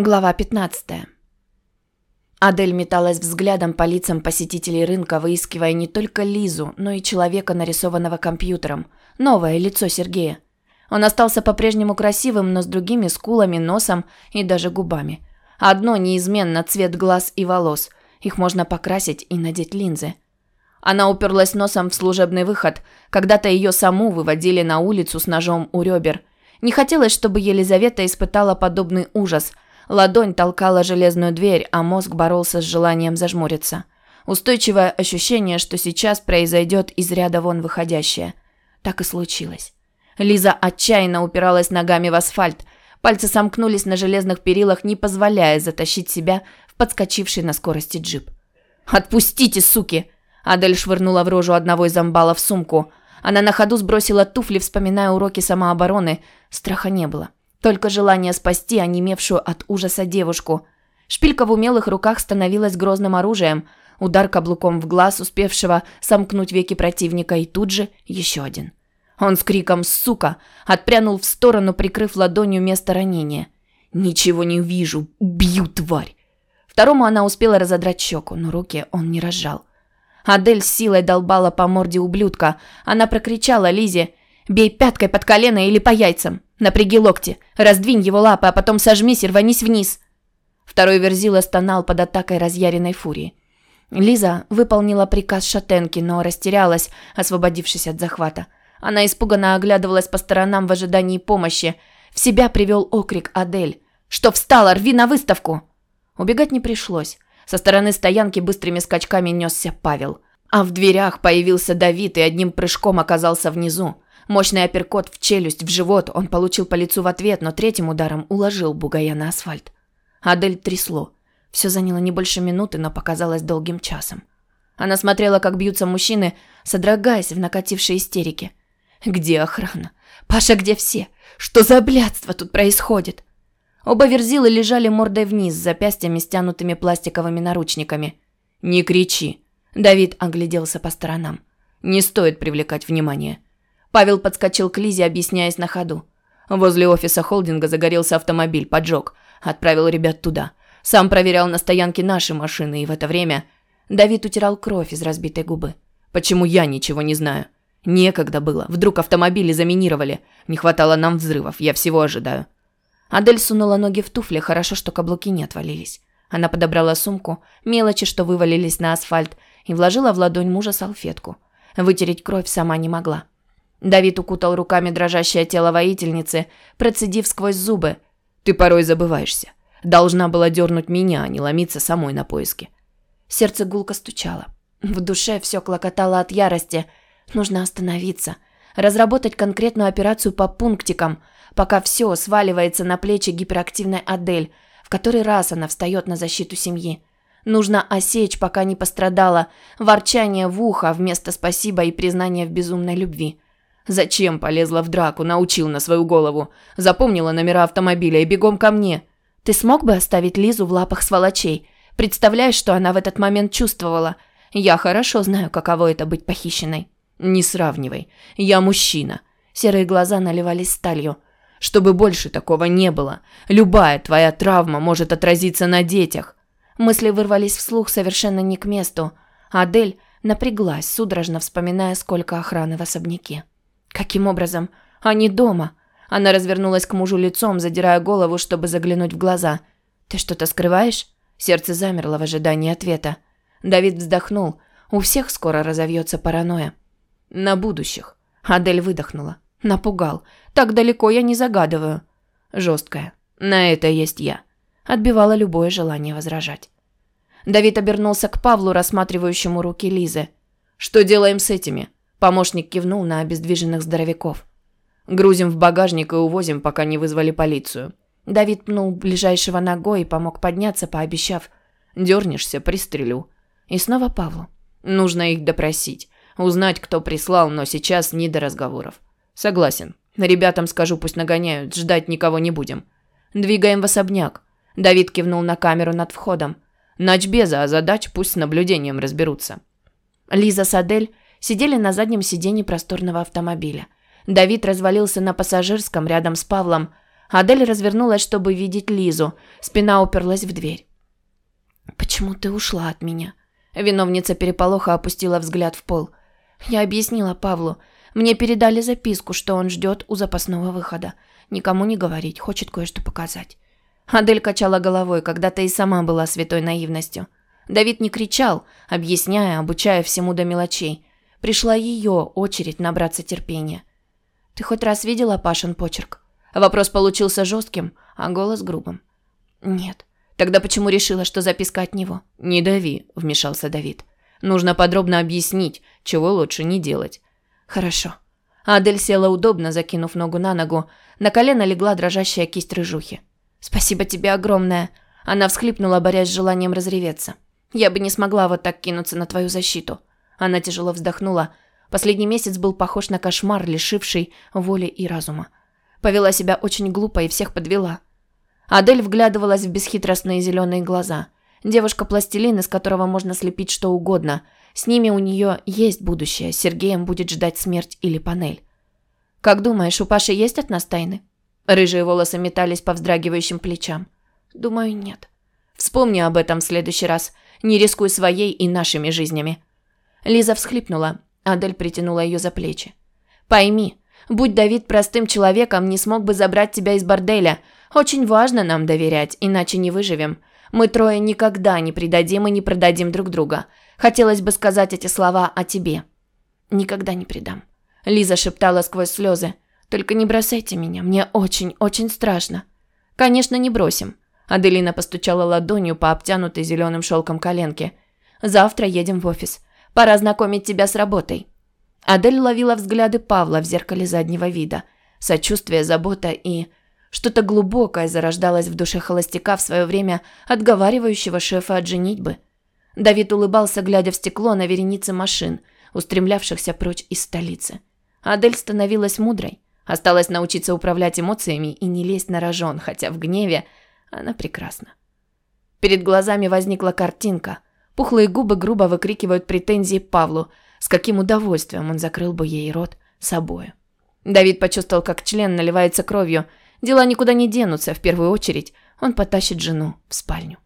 Глава 15. Адель металась взглядом по лицам посетителей рынка, выискивая не только Лизу, но и человека, нарисованного компьютером. Новое лицо Сергея. Он остался по-прежнему красивым, но с другими скулами, носом и даже губами. Одно неизменно цвет глаз и волос. Их можно покрасить и надеть линзы. Она уперлась носом в служебный выход. Когда-то ее саму выводили на улицу с ножом у ребер. Не хотелось, чтобы Елизавета испытала подобный ужас – Ладонь толкала железную дверь, а мозг боролся с желанием зажмуриться. Устойчивое ощущение, что сейчас произойдет из ряда вон выходящее. Так и случилось. Лиза отчаянно упиралась ногами в асфальт. Пальцы сомкнулись на железных перилах, не позволяя затащить себя в подскочивший на скорости джип. «Отпустите, суки!» Адель швырнула в рожу одного из амбалов сумку. Она на ходу сбросила туфли, вспоминая уроки самообороны. Страха не было. Только желание спасти онемевшую от ужаса девушку. Шпилька в умелых руках становилась грозным оружием. Удар каблуком в глаз, успевшего сомкнуть веки противника, и тут же еще один. Он с криком «Сука!» отпрянул в сторону, прикрыв ладонью место ранения. «Ничего не вижу! Бью, тварь!» Второму она успела разодрать щеку, но руки он не разжал. Адель с силой долбала по морде ублюдка. Она прокричала Лизе «Бей пяткой под колено или по яйцам!» Напряги локти, раздвинь его лапы, а потом сожмись и рванись вниз. Второй верзила стонал под атакой разъяренной фурии. Лиза выполнила приказ шатенки, но растерялась, освободившись от захвата. Она испуганно оглядывалась по сторонам в ожидании помощи. В себя привел окрик Адель. «Что встала? Рви на выставку!» Убегать не пришлось. Со стороны стоянки быстрыми скачками несся Павел. А в дверях появился Давид и одним прыжком оказался внизу. Мощный апперкот в челюсть, в живот он получил по лицу в ответ, но третьим ударом уложил бугая на асфальт. Адель трясло. Все заняло не больше минуты, но показалось долгим часом. Она смотрела, как бьются мужчины, содрогаясь в накатившей истерике. «Где охрана? Паша, где все? Что за блядство тут происходит?» Оба верзилы лежали мордой вниз, с запястьями стянутыми пластиковыми наручниками. «Не кричи!» Давид огляделся по сторонам. «Не стоит привлекать внимание. Павел подскочил к Лизе, объясняясь на ходу. Возле офиса холдинга загорелся автомобиль, поджог. Отправил ребят туда. Сам проверял на стоянке наши машины, и в это время Давид утирал кровь из разбитой губы. Почему я ничего не знаю? Некогда было. Вдруг автомобили заминировали. Не хватало нам взрывов. Я всего ожидаю. Адель сунула ноги в туфли, хорошо, что каблуки не отвалились. Она подобрала сумку, мелочи, что вывалились на асфальт, и вложила в ладонь мужа салфетку. Вытереть кровь сама не могла. Давид укутал руками дрожащее тело воительницы, процедив сквозь зубы. «Ты порой забываешься. Должна была дернуть меня, а не ломиться самой на поиски». Сердце гулко стучало. В душе все клокотало от ярости. Нужно остановиться. Разработать конкретную операцию по пунктикам, пока все сваливается на плечи гиперактивной Адель, в который раз она встает на защиту семьи. Нужно осечь, пока не пострадала, ворчание в ухо вместо спасибо и признания в безумной любви. Зачем полезла в драку, научил на свою голову. Запомнила номера автомобиля и бегом ко мне. Ты смог бы оставить Лизу в лапах сволочей? Представляешь, что она в этот момент чувствовала? Я хорошо знаю, каково это быть похищенной. Не сравнивай. Я мужчина. Серые глаза наливались сталью. Чтобы больше такого не было. Любая твоя травма может отразиться на детях. Мысли вырвались вслух совершенно не к месту. Адель напряглась, судорожно вспоминая, сколько охраны в особняке. Каким образом? Они дома. Она развернулась к мужу лицом, задирая голову, чтобы заглянуть в глаза. Ты что-то скрываешь? Сердце замерло в ожидании ответа. Давид вздохнул. У всех скоро разовьется паранойя. На будущих. Адель выдохнула. Напугал. Так далеко я не загадываю. Жесткая. На это есть я. Отбивала любое желание возражать. Давид обернулся к Павлу, рассматривающему руки Лизы. «Что делаем с этими?» Помощник кивнул на обездвиженных здоровяков. Грузим в багажник и увозим, пока не вызвали полицию. Давид пнул ближайшего ногой и помог подняться, пообещав «Дернешься, пристрелю». И снова Павлу. Нужно их допросить. Узнать, кто прислал, но сейчас не до разговоров. Согласен. Ребятам скажу, пусть нагоняют, ждать никого не будем. Двигаем в особняк. Давид кивнул на камеру над входом. Ночбеза, а задач пусть с наблюдением разберутся. Лиза Садель сидели на заднем сиденье просторного автомобиля. Давид развалился на пассажирском рядом с Павлом. Адель развернулась, чтобы видеть Лизу. Спина уперлась в дверь. «Почему ты ушла от меня?» Виновница переполоха опустила взгляд в пол. Я объяснила Павлу. Мне передали записку, что он ждет у запасного выхода. Никому не говорить, хочет кое-что показать. Адель качала головой, когда-то и сама была святой наивностью. Давид не кричал, объясняя, обучая всему до мелочей. Пришла ее очередь набраться терпения. «Ты хоть раз видела Пашин почерк?» Вопрос получился жестким, а голос грубым. «Нет. Тогда почему решила, что записка от него?» «Не дави», – вмешался Давид. «Нужно подробно объяснить, чего лучше не делать». «Хорошо». Адель села удобно, закинув ногу на ногу. На колено легла дрожащая кисть рыжухи. «Спасибо тебе огромное!» Она всхлипнула, борясь с желанием разреветься. «Я бы не смогла вот так кинуться на твою защиту». Она тяжело вздохнула. Последний месяц был похож на кошмар, лишивший воли и разума. Повела себя очень глупо и всех подвела. Адель вглядывалась в бесхитростные зеленые глаза. Девушка-пластилин, из которого можно слепить что угодно. С ними у нее есть будущее. Сергеем будет ждать смерть или панель. «Как думаешь, у Паши есть от нас тайны?» Рыжие волосы метались по вздрагивающим плечам. «Думаю, нет. Вспомни об этом в следующий раз. Не рискуй своей и нашими жизнями». Лиза всхлипнула. Адель притянула ее за плечи. «Пойми, будь Давид простым человеком, не смог бы забрать тебя из борделя. Очень важно нам доверять, иначе не выживем. Мы трое никогда не предадим и не продадим друг друга. Хотелось бы сказать эти слова о тебе». «Никогда не предам», – Лиза шептала сквозь слезы. Только не бросайте меня, мне очень-очень страшно. Конечно, не бросим. Аделина постучала ладонью по обтянутой зеленым шелком коленке. Завтра едем в офис. Пора знакомить тебя с работой. Адель ловила взгляды Павла в зеркале заднего вида. Сочувствие, забота и... Что-то глубокое зарождалось в душе холостяка в свое время, отговаривающего шефа от женитьбы. Давид улыбался, глядя в стекло на вереницы машин, устремлявшихся прочь из столицы. Адель становилась мудрой. Осталось научиться управлять эмоциями и не лезть на рожон, хотя в гневе она прекрасна. Перед глазами возникла картинка. Пухлые губы грубо выкрикивают претензии Павлу, с каким удовольствием он закрыл бы ей рот собою. Давид почувствовал, как член наливается кровью. Дела никуда не денутся, в первую очередь он потащит жену в спальню.